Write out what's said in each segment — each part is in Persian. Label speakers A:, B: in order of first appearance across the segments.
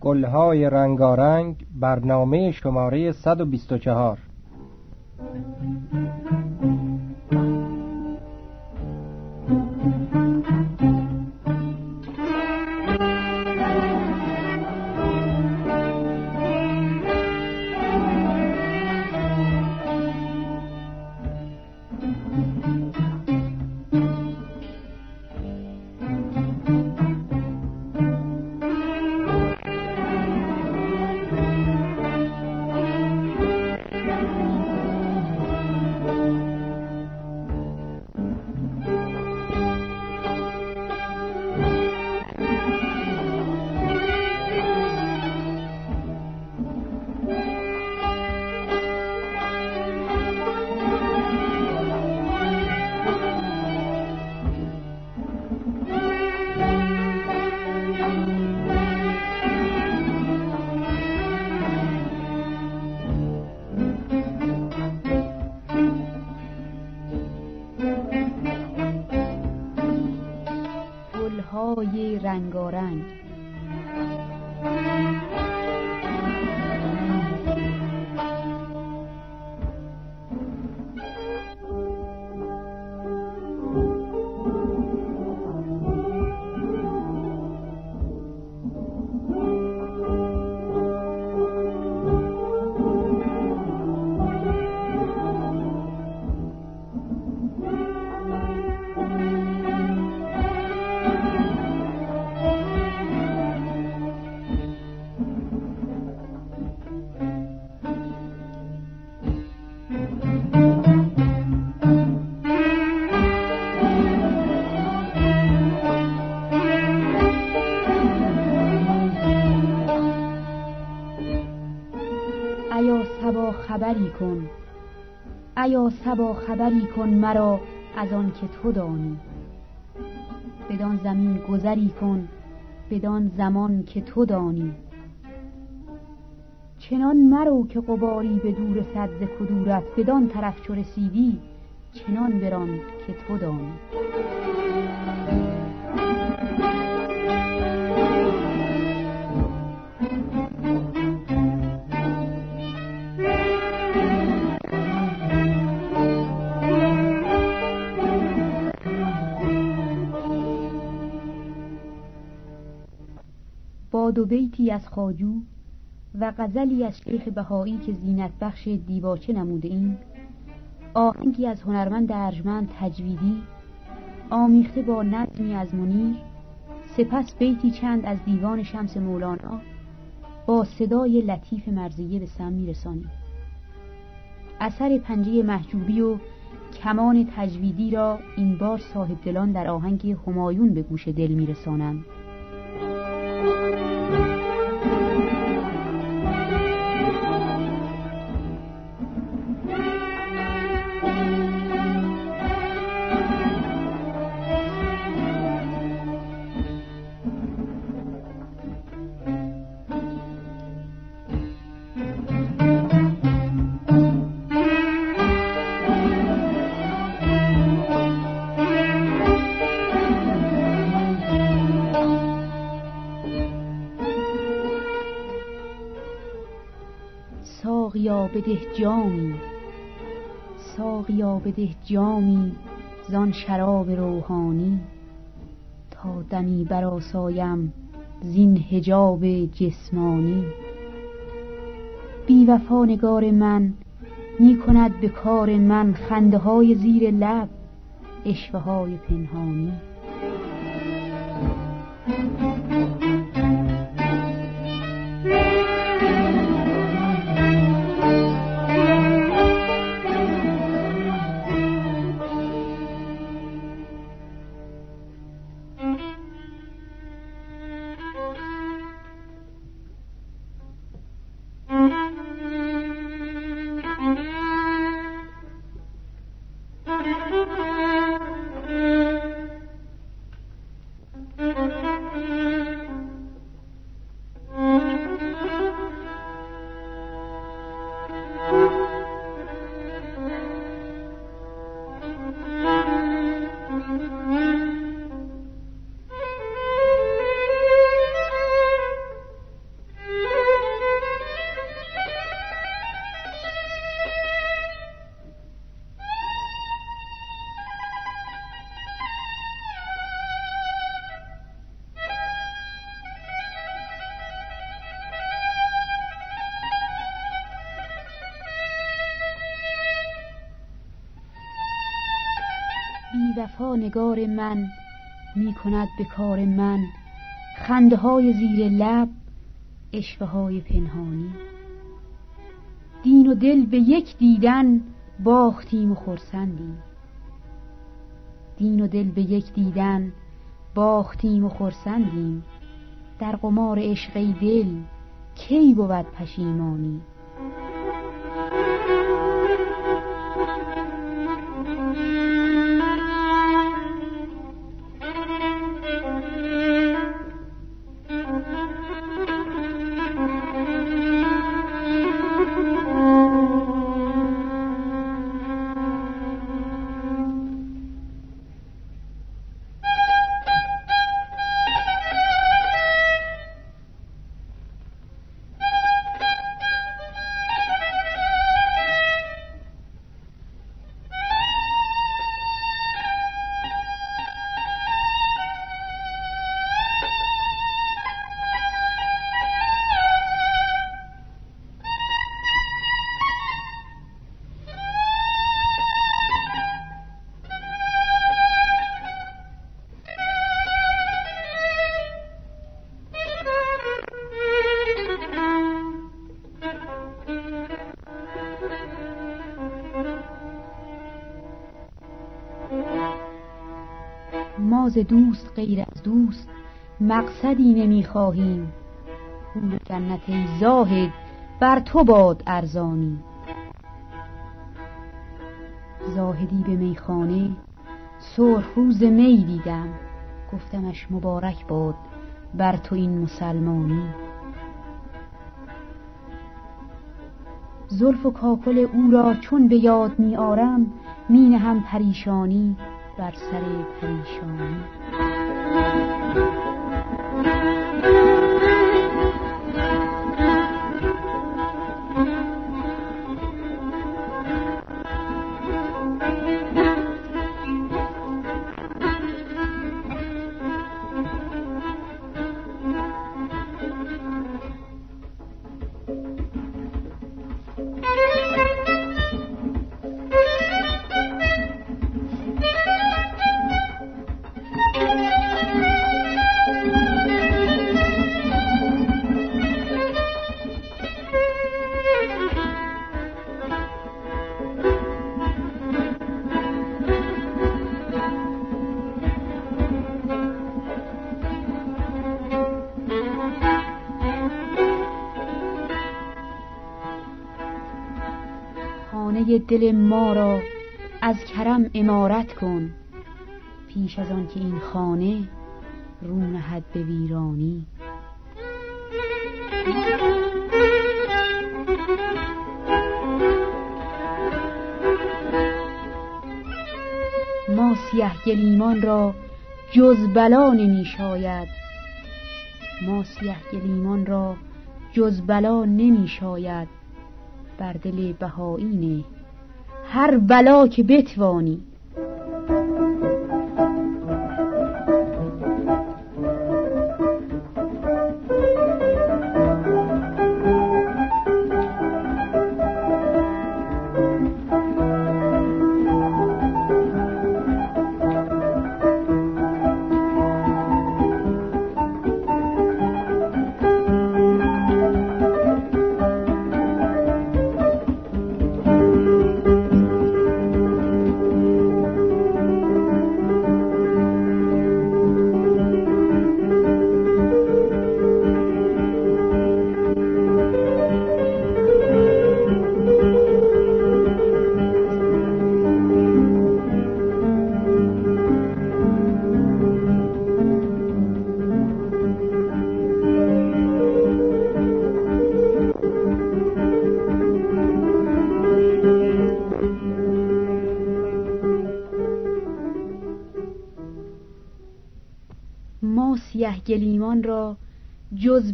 A: گلهای رنگارنگ برنامه شماره 124
B: رنگارنگ ایا سبا خبری کن مرا از آن که تو دانی. بدان زمین گذری کن بدان زمان که تو دانی. چنان مرو که قباری به دور صد کدورت بدان طرف چو رسیدی چنان بران که تو دانی. دو بیتی از خاجو و غزلی از شیخ بهایی که زینت بخش دیباچه نموده این آهنگی از هنرمند ارجمند تجویدی آمیخته با نظمی از منیر سپس بیتی چند از دیوان شمس مولانا با صدای لطیف مرزیه به سم میرسانیم. اثر پنجه محجوبی و کمان تجویدی را این بار صاحب دلان در آهنگ همایون به گوش دل میرسانند. بده جامی ساقیا بده جامی زان شراب روحانی. تا دمی براسایم زین حجاب جسمانی. بی وفا نگار من می کند به کار من خنده های زیر لب اشوه های پنهانی. Thank you. صفا نگار من می کند به کار من. خنده های زیر لب اشوه های پنهانی. دین و دل به یک دیدن باختیم و خرسندیم. دین و دل به یک دیدن باختیم و خرسندیم. در قمار عشق دل کی بود پشیمانی؟ دوست غیر از دوست. مقصدی نمی‌خواهیم. پول جنت زاهد بر تو باد ارزانی. زاهدی به میخانه سرخ روز می دیدم. گفتمش مبارک باد بر تو این مسلمانی. زلف و کاکل او را چون به یاد می آرم می هم پریشانی. بر سر پریشانی. دل ما را از کرم امارت کن. پیش از آن که این خانه رو نهد به ویرانی. ما سیه گلیمان را جز بلا نمی شاید. ما سیه گلیمان را جز بلا نمی شاید. بر دل بهایی هر بلا که بتوانی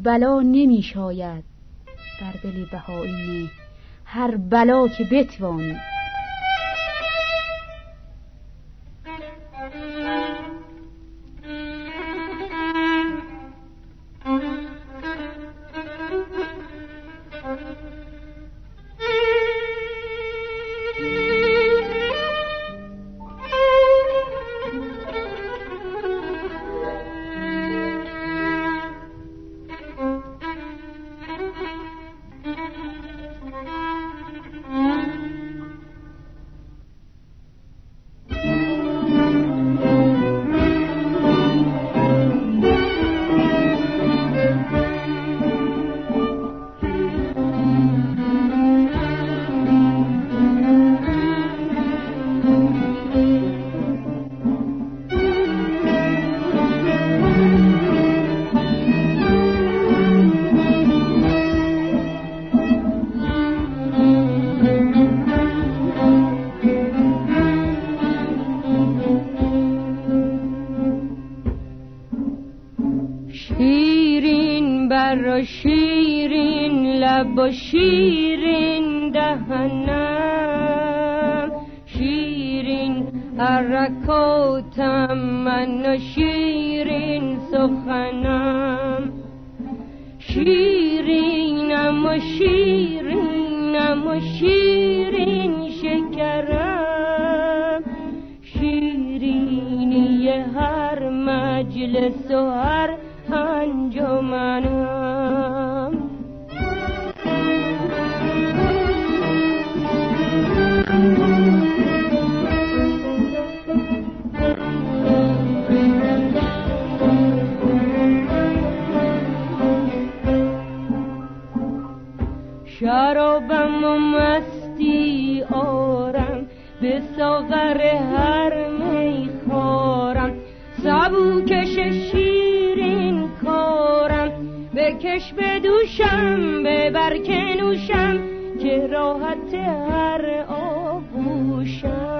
B: بلا نمی شاید بر دل بهایی هر بلا که بتوانی.
C: شیرین دهنم شیرین حرکاتم من شیرین سخنم. شیرینم و شیرینم و شیرین شکرم. شیرینی هر مجلس و هر شرابم و مستی آرم به ساغر هر می خورم. سبو کش شیرین کارم بکش بدوشم ببر کنوشم که راحت هر آبوشم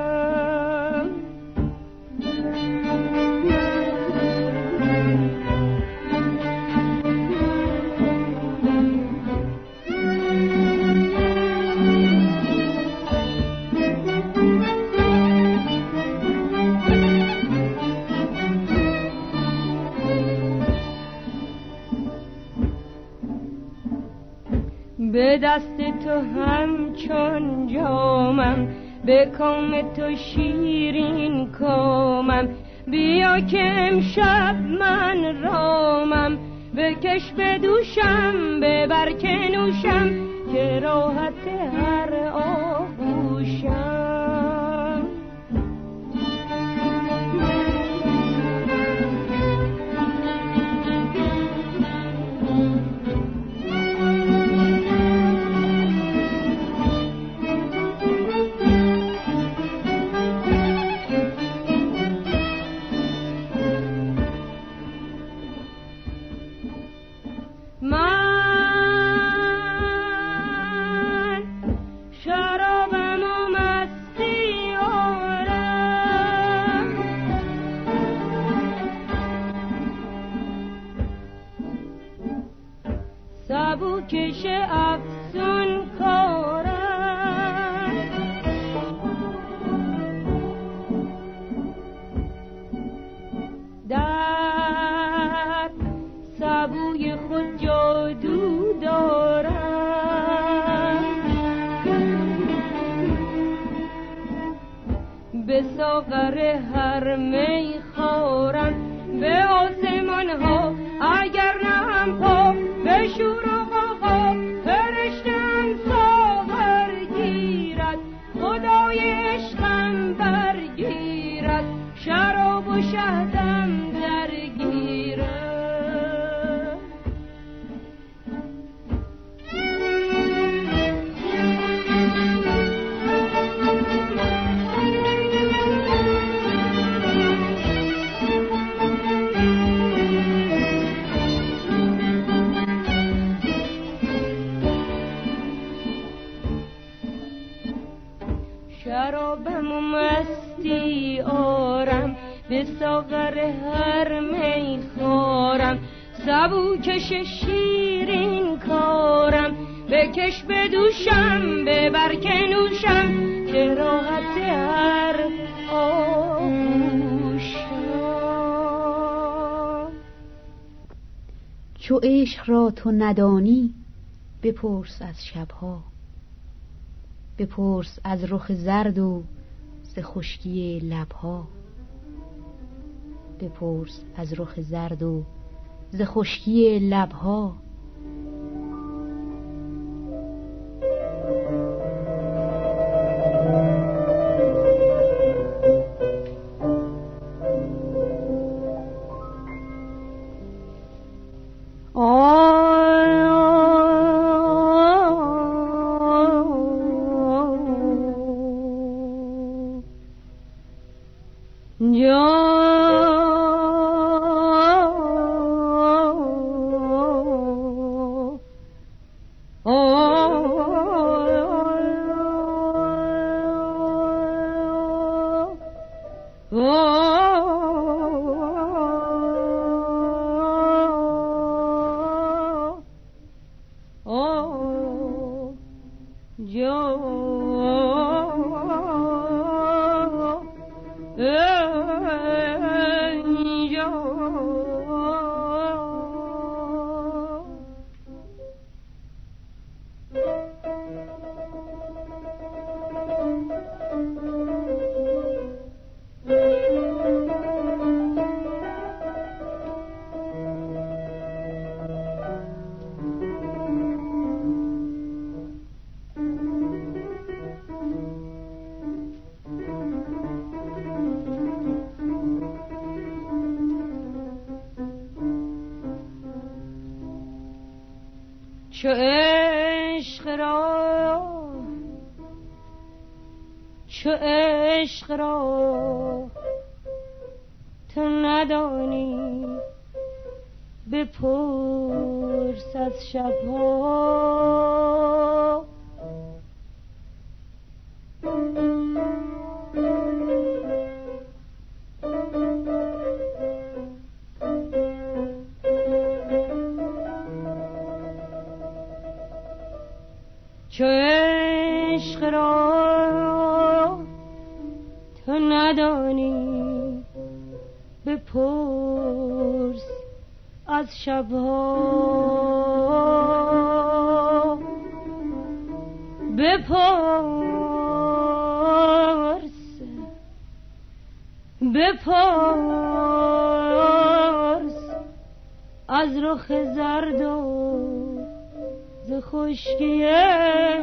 C: دست تو همچون جامم به کام تو شیرین کامم. بیا که امشب من رامم بکش بدوشم ببر کنوشم که راحت هر آغوشم. ساغر هر می خورم به شرابم و مستی آرم به ساغر هر می خورم سبو کش شیرین کارم بکش بدوشم ببر کنوشم که راحت هر آغوشم
B: چو عشق را تو ندانی بپرس از شبها. بپرس از رخ زرد و ز خشکی لبها. بپرس از رخ زرد و ز خشکی لبها.
C: چو عشق را چو عشق را. چو عشق را تو ندانی. بپرس از شبها. بپرس بپرس از رخ زرد و هزار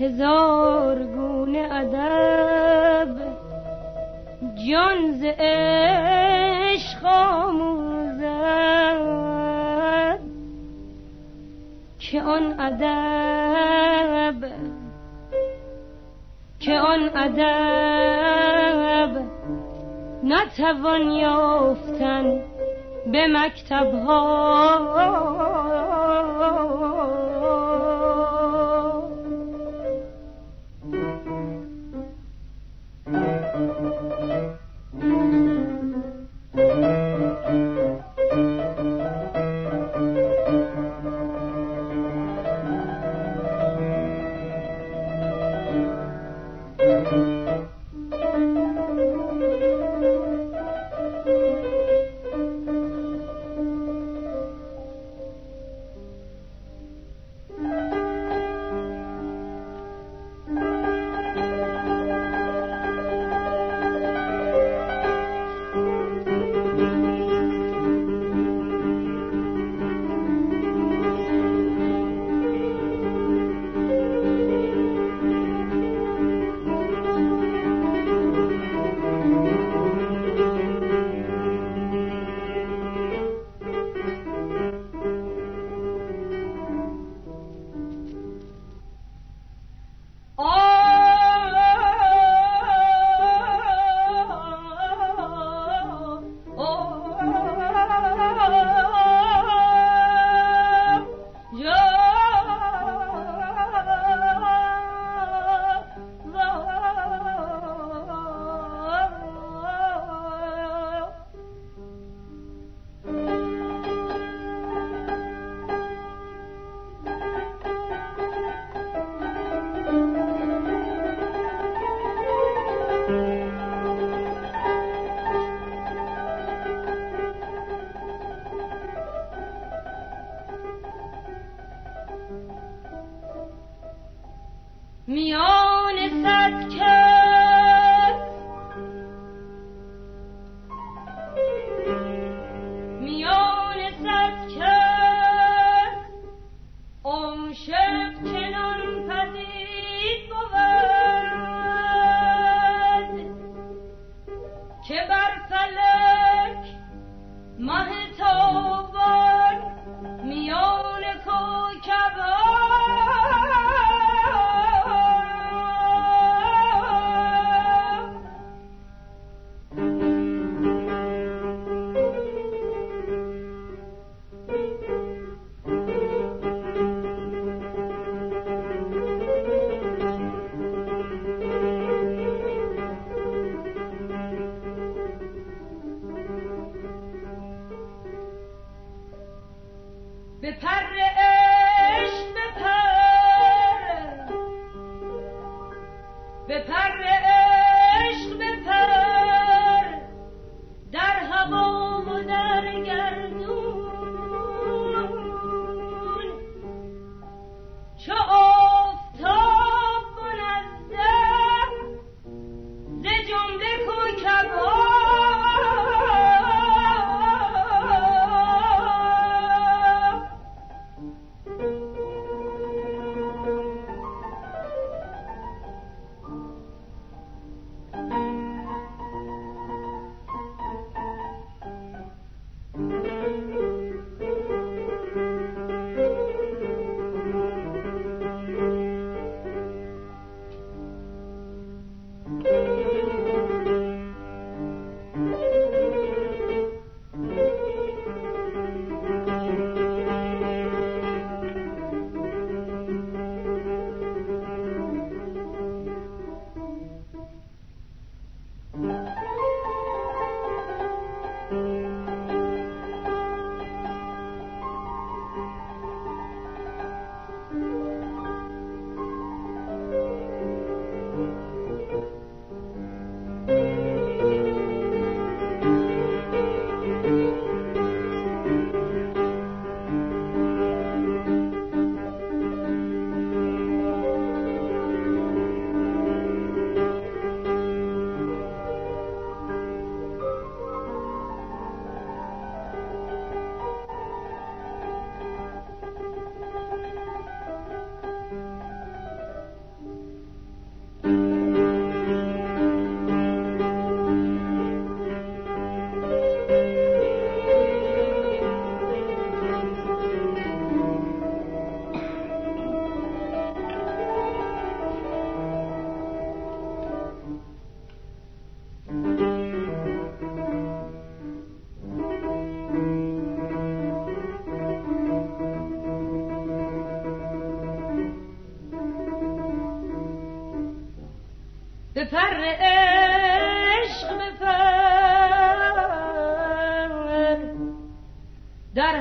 C: هزار گونه ادب. جان ز عشق آموزد. که آن ادب که آن ادب. نتوان یافتن به مکتب ها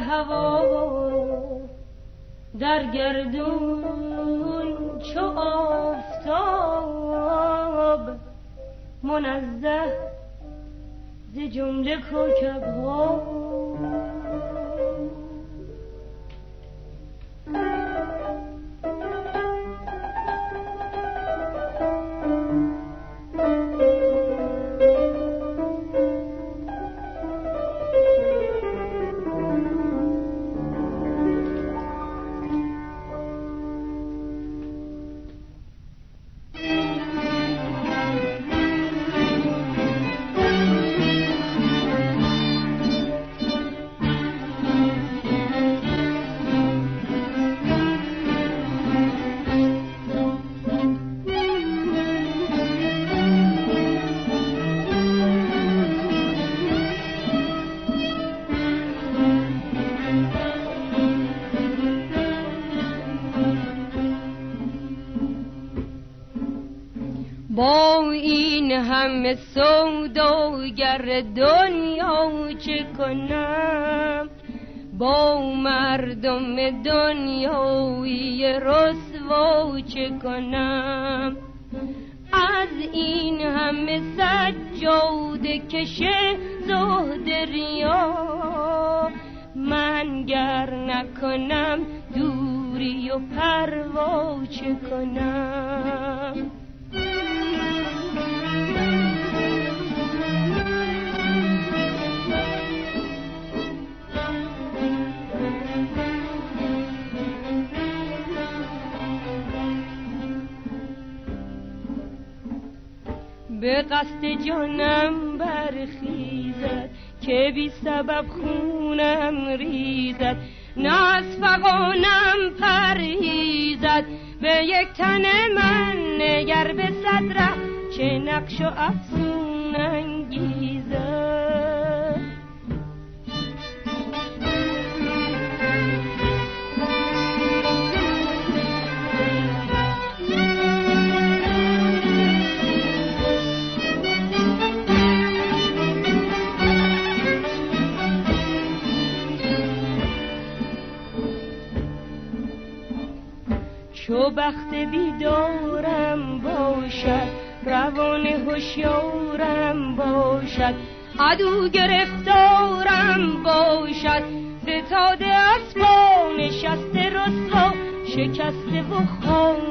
C: هوا در گردون چو آفتاب منزه ز جمله کوکب ها همه سوداگر دنیا چه کنم؟ با مردم دنیایی رسوا چه کنم؟ از این همه سجاده کشه زهد ریا من گر نکنم دوری و پروا چه کنم؟ به قصد جانم برخیزد که بی سبب خونم ریزد. نه از فقانم پرهیزد به یک تن من نگر به صدره چه نقش و افسون بیدارم باشد روان هوشیارم باشد. عدو گرفتارم باشد ستاده اسبا نشسته رسوا شکسته و خارم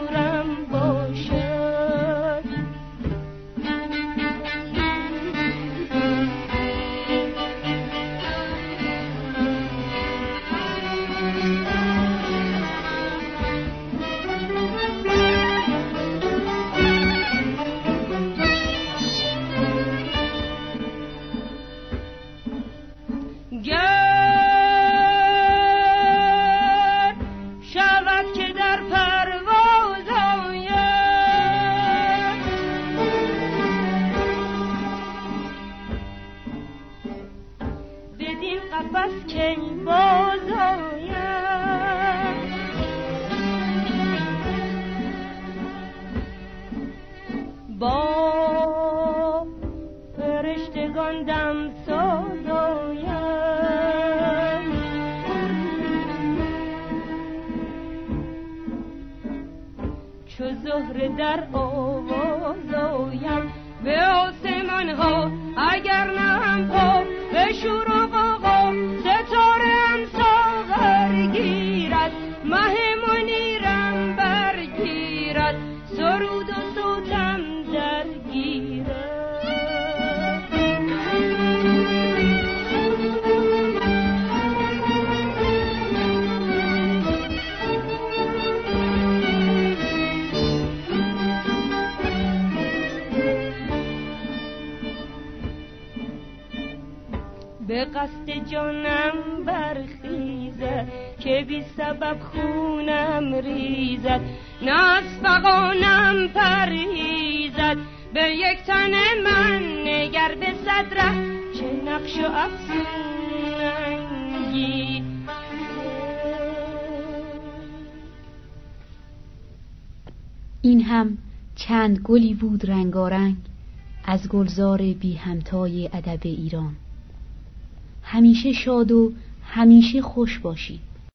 C: قصد جانم برخیزد که بی سبب خونم ریزد نه پریزد. به یک تن من نگر به صدره چه نقش و افسوننگی.
B: این هم چند گلی بود رنگارنگ از گلزار بی همتای ادب ایران. همیشه شاد و همیشه خوش باشید.